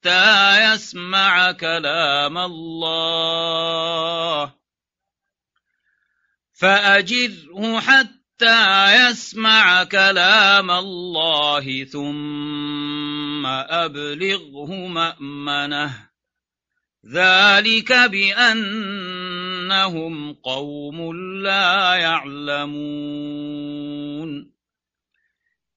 حتى يسمع كلام الله. فأجره حتى يسمع كلام الله ثم أبلغه مأمنه. ذلك بأنهم قوم لا يعلمون.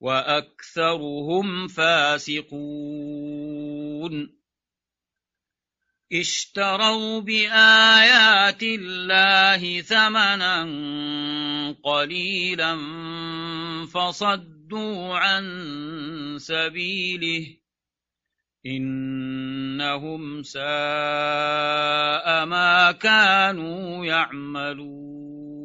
وأكثرهم فاسقون. اشتروا بآيات الله ثمنا قليلا فصدوا عن سبيله إنهم ساء ما كانوا يعملون.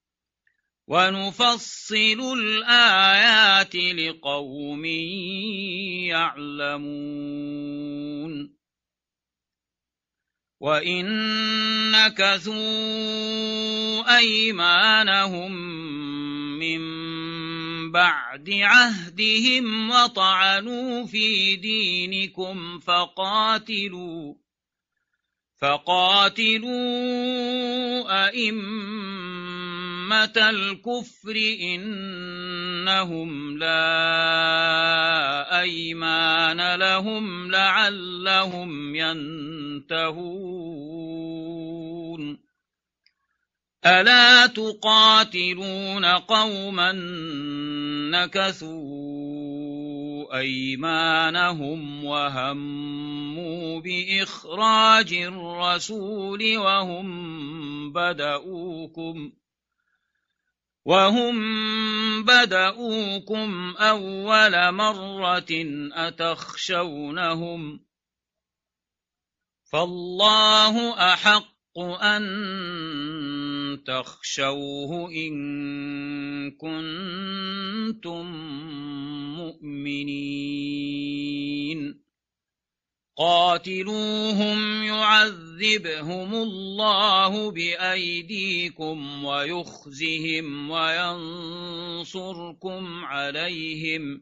ونفصل الآيات لقوم يعلمون. وإن نكثوا أيمانهم من بعد عهدهم وطعنوا في دينكم فقاتلوا فقاتلوا أئمة الكفر إنهم لا أيمان لهم لعلهم ينتهون. ألا تقاتلون قوما نكثوا أيمانهم وهموا بإخراج الرسول وهم بدؤوكم وهم بدؤوكم أول مرة أتخشونهم فالله أحق أن تخشوه إن كنتم مؤمنين قاتلوهم يعذبهم الله بأيديكم ويخزهم وينصركم عليهم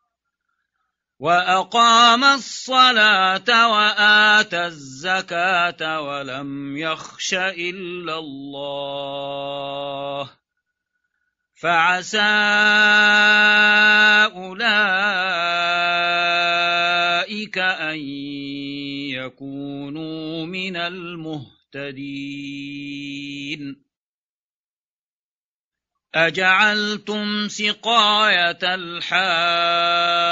وأقام الصلاة وآتى الزكاة ولم يخش إلا الله. فعسى أولئك أن يكونوا من المهتدين. أجعلتم سقاية الحاج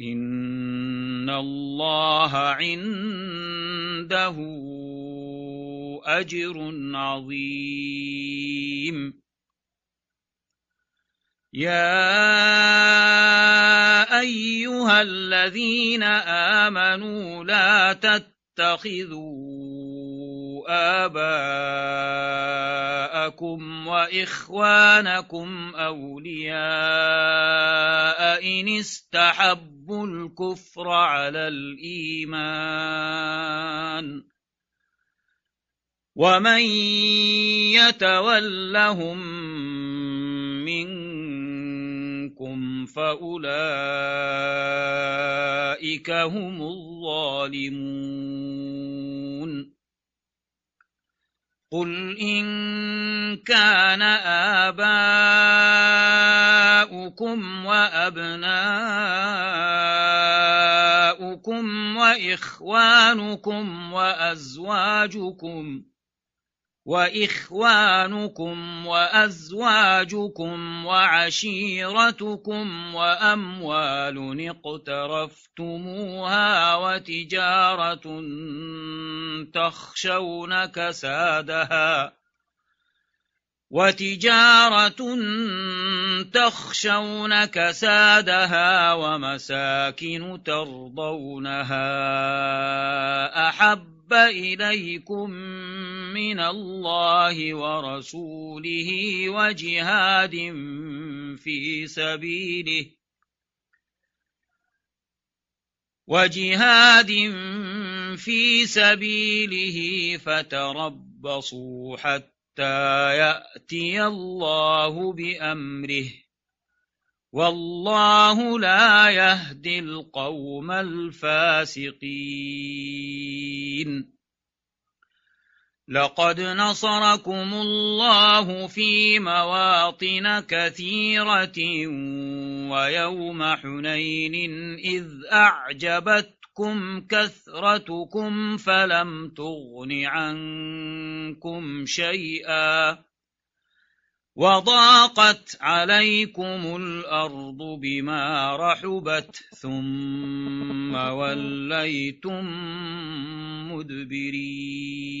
إن الله عنده أجر عظيم. يا أيها الذين آمنوا لا تتخذوا آباءكم وإخوانكم أولياء إن استحبوا الكفر على الإيمان ومن يتولهم منكم فأولئك هم الظالمون قل إن كان آباؤكم وأبناؤكم وإخوانكم وأزواجكم وإخوانكم وأزواجكم وعشيرتكم وأموال اقترفتموها وتجارة تخشون كسادها وتجارة تخشون كسادها ومساكن ترضونها أحب إليكم من الله ورسوله وجهاد في سبيله وجهاد في سبيله فتربصوا حتى يأتي الله بأمره. والله لا يهدي القوم الفاسقين. لقد نصركم الله في مواطن كثيرة ويوم حنين إذ أعجبتكم كثرتكم فلم تغن عنكم شيئا وضاقت عليكم الأرض بما رحبت ثم وليتم مدبرين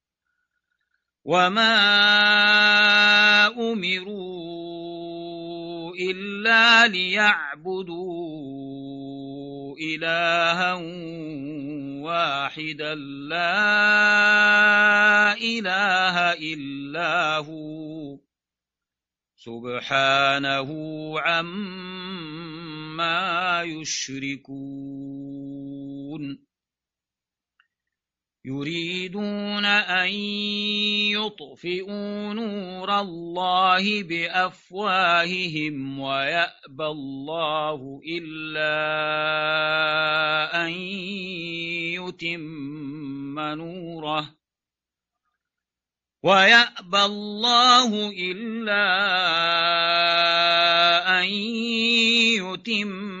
وما أمروا إلا ليعبدوا إلها واحدا لا إله إلا هو سبحانه عما يشركون يريدون أن يطفئوا نور الله بأفواههم ويأبى الله إلا أن يتم نوره ويأبى الله إلا أن يتم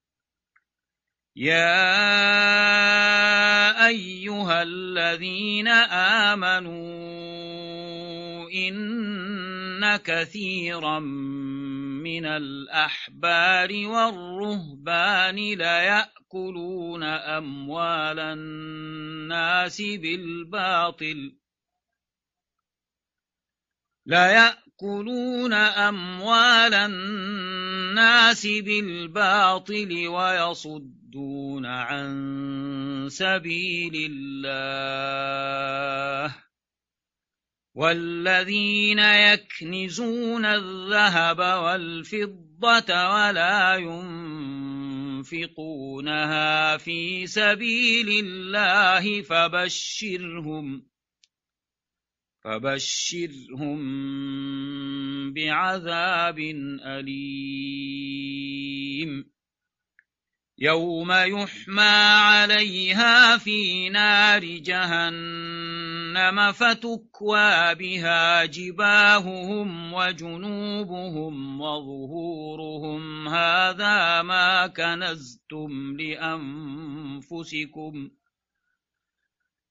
يا أيها الذين آمنوا إن كثيرا من الأحبار والرهبان ليأكلون أموال الناس بالباطل ليأكلون أموال الناس بالباطل ويصدون عن سبيل الله والذين يكنزون الذهب والفضة ولا ينفقونها في سبيل الله فبشرهم فبشرهم بعذاب أليم يوم يحمى عليها في نار جهنم فتكوى بها جباههم وجنوبهم وظهورهم هذا ما كنزتم لأنفسكم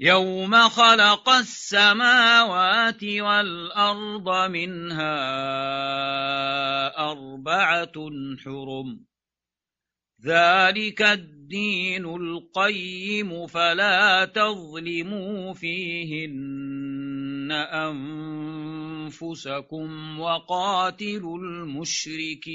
يوم خلق السماوات والأرض منها أربعة حرم ذلك الدين القيم فلا تظلموا فيهن أنفسكم وقاتلوا المشركين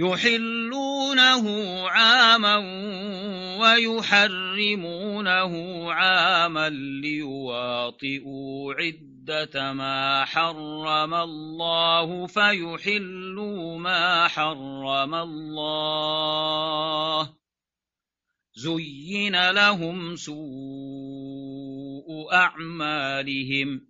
يحلونه عاما ويحرمونه عاما ليواطئوا عدة ما حرم الله فيحلوا ما حرم الله. زين لهم سوء أعمالهم.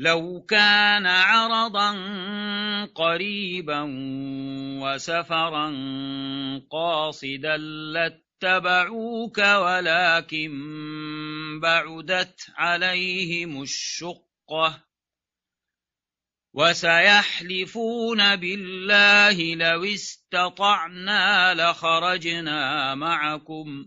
لو كان عرضا قريبا وسفرا قاصدا لاتبعوك ولكن بعدت عليهم الشقة وسيحلفون بالله لو استطعنا لخرجنا معكم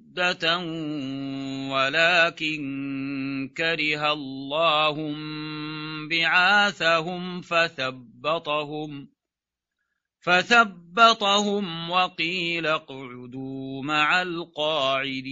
عدة ولكن كره الله بعاثهم فثبطهم فثبطهم وقيل اقعدوا مع القاعدين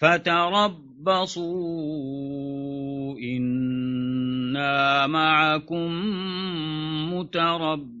فتربصوا إنا معكم متربصون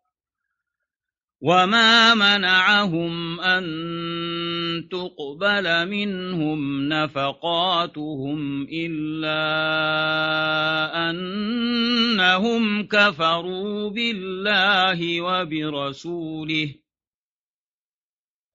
وما منعهم أن تقبل منهم نفقاتهم إلا أنهم كفروا بالله وبرسوله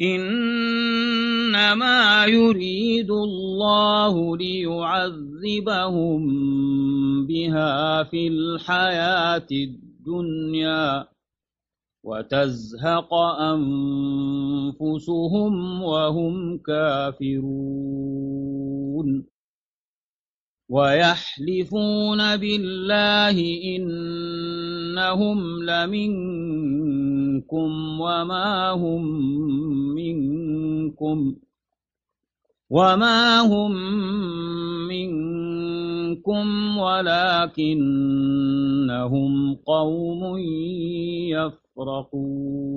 إنما يريد الله ليعذبهم بها في الحياة الدنيا وتزهق أنفسهم وهم كافرون ويحلفون بالله إنهم لمنكم وما هم منكم وما هم منكم ولكنهم قوم يفرقون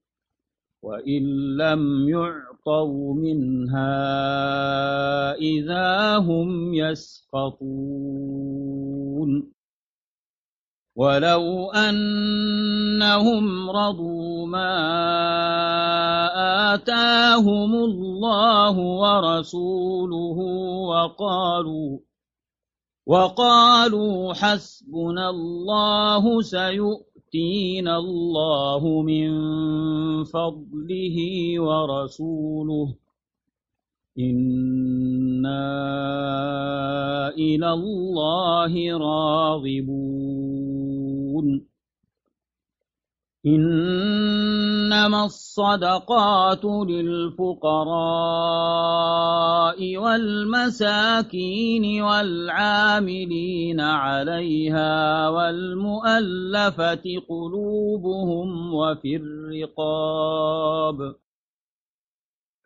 وإن لم يعطوا منها إذا هم يسقطون. ولو أنهم رضوا ما آتاهم الله ورسوله وقالوا وقالوا حسبنا الله سيؤمن يؤتينا الله من فضله ورسوله إنا إلى الله راغبون إنما الصدقات للفقراء والمساكين والعاملين عليها والمؤلفة قلوبهم وفي الرقاب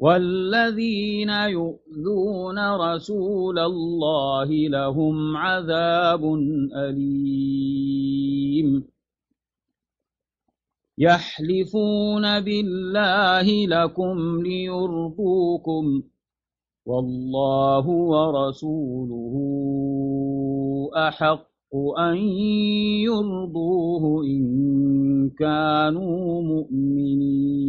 والذين يؤذون رسول الله لهم عذاب أليم. يحلفون بالله لكم ليرضوكم والله ورسوله أحق أن يرضوه إن كانوا مؤمنين.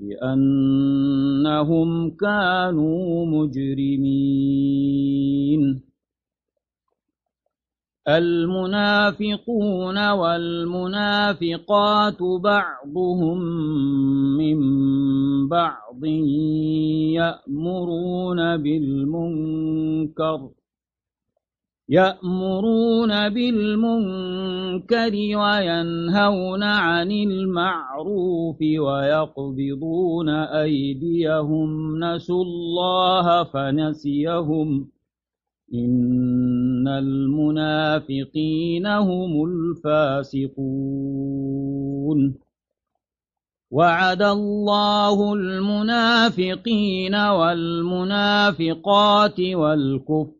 بأنهم كانوا مجرمين. المنافقون والمنافقات بعضهم من بعض يأمرون بالمنكر. يأمرون بالمنكر وينهون عن المعروف ويقبضون أيديهم. نسوا الله فنسيهم. إن المنافقين هم الفاسقون. وعد الله المنافقين والمنافقات والكفر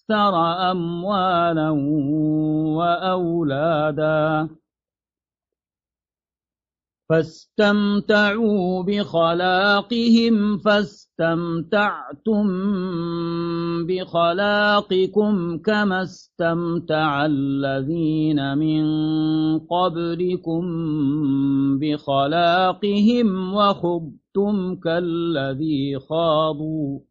أكثر أموالا وأولادا. فاستمتعوا بخلاقهم فاستمتعتم بخلاقكم كما استمتع الذين من قبلكم بخلاقهم وخبتم كالذي خاضوا.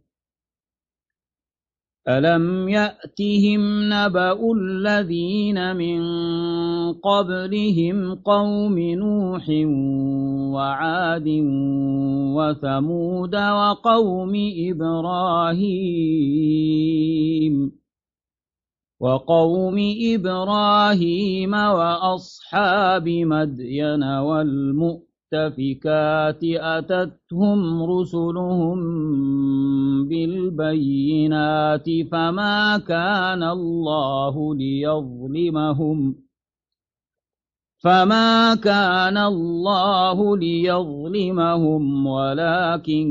ألم يأتهم نبأ الذين من قبلهم قوم نوح وعاد وثمود وقوم إبراهيم وقوم إبراهيم وأصحاب مدين والمؤمنين المؤتفكات أتتهم رسلهم بالبينات فما كان الله ليظلمهم فما كان الله ليظلمهم ولكن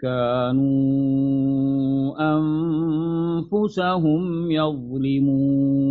كانوا أنفسهم يظلمون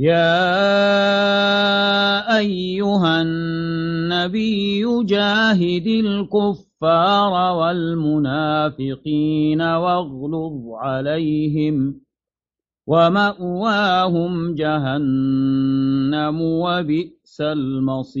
يا أيها النبي جاهد الكفار والمنافقين واغلظ عليهم ومأواهم جهنم وبئس المصير.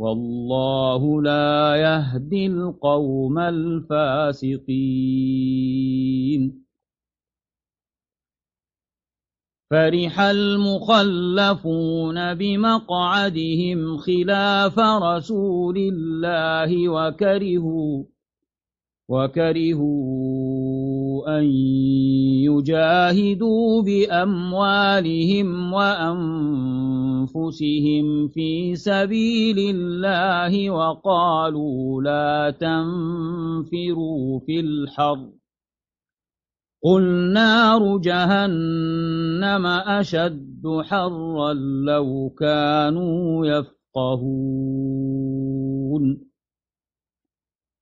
والله لا يهدي القوم الفاسقين. فرح المخلفون بمقعدهم خلاف رسول الله وكرهوا وكرهوا أن يجاهدوا بأموالهم وأنفسهم. في سبيل الله وقالوا لا تنفروا في الحرب قل نار جهنم أشد حرا لو كانوا يفقهون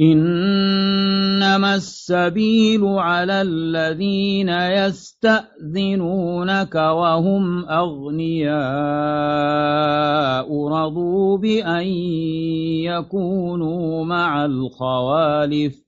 إنما السبيل على الذين يستأذنونك وهم أغنياء رضوا بأن يكونوا مع الخوالف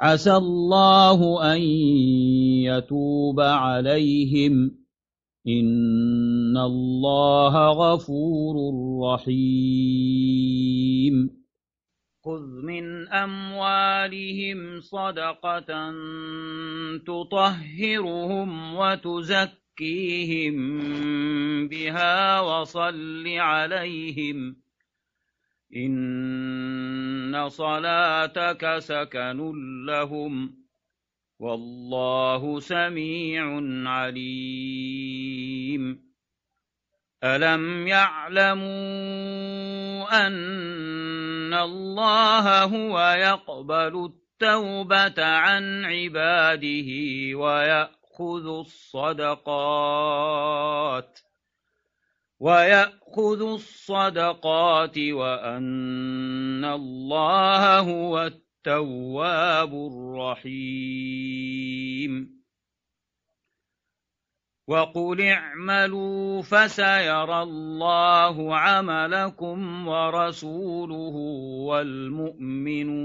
عسى الله أن يتوب عليهم. إن الله غفور رحيم. خذ من أموالهم صدقة تطهرهم وتزكيهم بها وصل عليهم. إن صلاتك سكن لهم والله سميع عليم ألم يعلموا أن الله هو يقبل التوبة عن عباده ويأخذ الصدقات ويأخذ الصدقات وأن الله هو التواب الرحيم. وقل اعملوا فسيرى الله عملكم ورسوله والمؤمنون.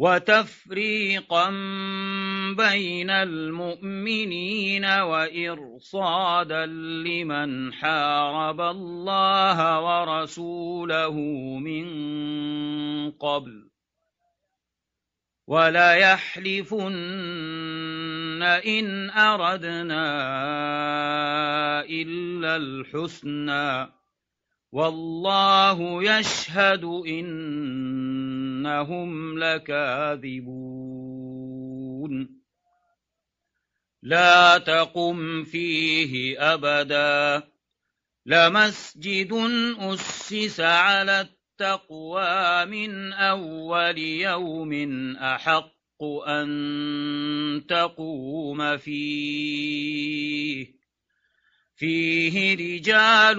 وتفريقا بين المؤمنين وإرصادا لمن حارب الله ورسوله من قبل ولا يحلفن إن أردنا إلا الحسنى والله يشهد إنهم لكاذبون لا تقم فيه أبدا لمسجد أسس على التقوى من أول يوم أحق أن تقوم فيه فيه رجال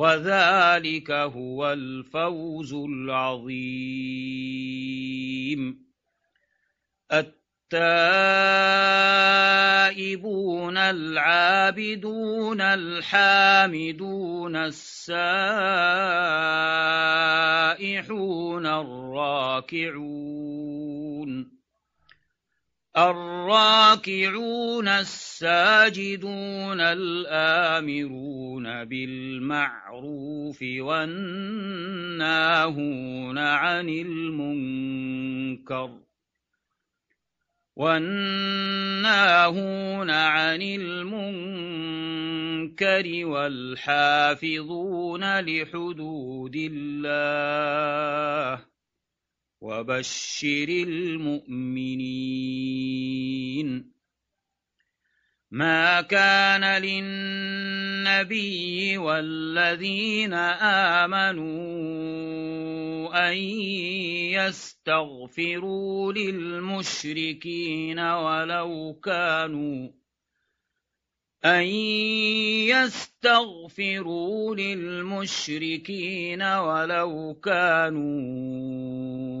وذلك هو الفوز العظيم. التائبون العابدون الحامدون السائحون الراكعون. الراكعون الساجدون الآمرون بالمعروف والناهون عن المنكر والناهون عن المنكر والحافظون لحدود الله وبشر المؤمنين. ما كان للنبي والذين آمنوا أن يستغفروا للمشركين ولو كانوا أن يستغفروا للمشركين ولو كانوا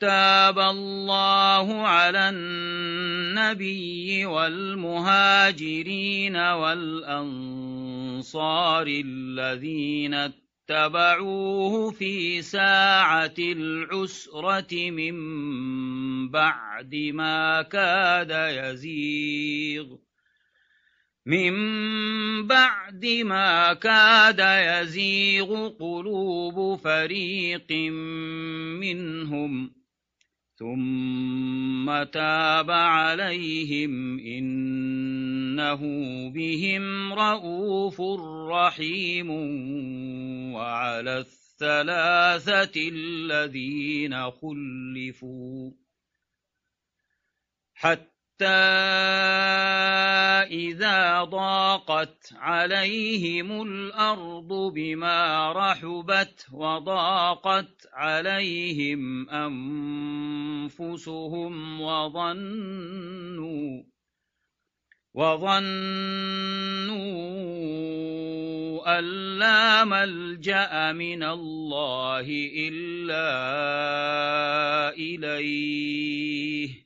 تاب الله على النبي والمهاجرين والأنصار الذين اتبعوه في ساعة العسرة من بعد ما كاد يزيغ. من بعد ما كاد يزيغ قلوب فريق منهم ثم تاب عليهم إنه بهم رؤوف رحيم وعلى الثلاثة الذين خلفوا حتى إذا ضاقت عليهم الأرض بما رحبت وضاقت عليهم أنفسهم وظنوا وظنوا أن لا ملجأ من الله إلا إليه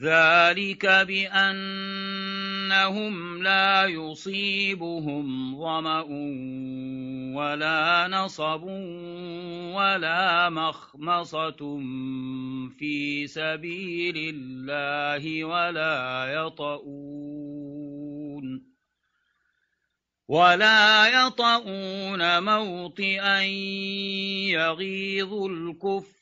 ذلك بأنهم لا يصيبهم ظمأ ولا نصب ولا مخمصة في سبيل الله ولا يطؤون ولا يطؤون موطئا يغيظ الكفر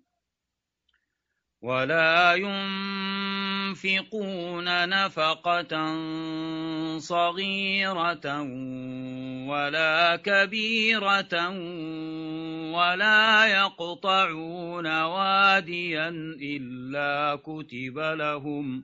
ولا ينفقون نفقة صغيرة ولا كبيرة ولا يقطعون واديا إلا كتب لهم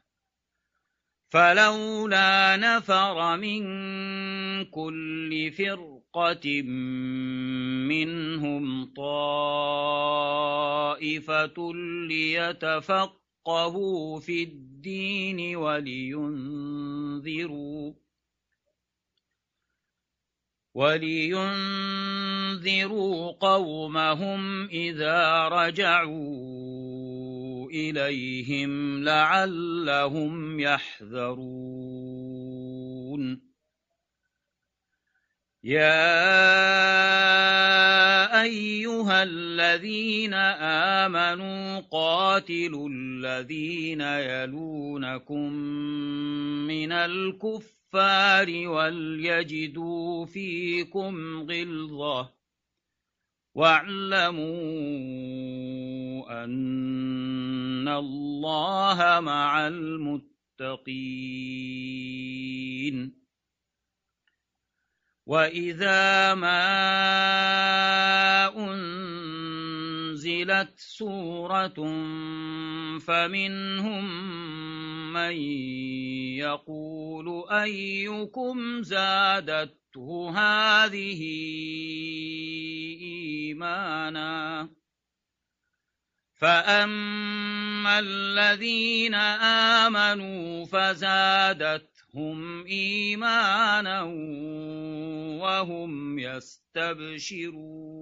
فلولا نفر من كل فرقة منهم طائفة ليتفقهوا في الدين ولينذروا ولينذروا قومهم إذا رجعوا إليهم لعلهم يحذرون. يا أيها الذين آمنوا قاتلوا الذين يلونكم من الكفر الكفار وليجدوا فيكم غلظة. واعلموا أن الله مع المتقين. وإذا ما أنزلت سورة فمنهم من يقول أيكم زادته هذه إيمانا؟ فأما الذين آمنوا فزادتهم إيمانا وهم يستبشرون.